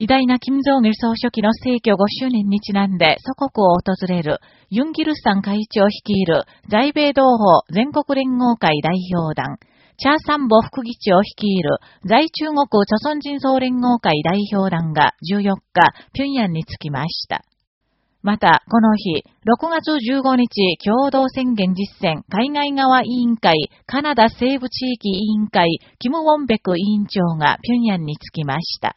偉大な金正義総書記の逝去5周年にちなんで祖国を訪れるユンギルさん会長率いる在米同胞全国連合会代表団、チャーサンボ副議長率いる在中国著鮮人総連合会代表団が14日、平壌に着きました。また、この日、6月15日共同宣言実践海外側委員会カナダ西部地域委員会キム・ウォンベク委員長が平壌に着きました。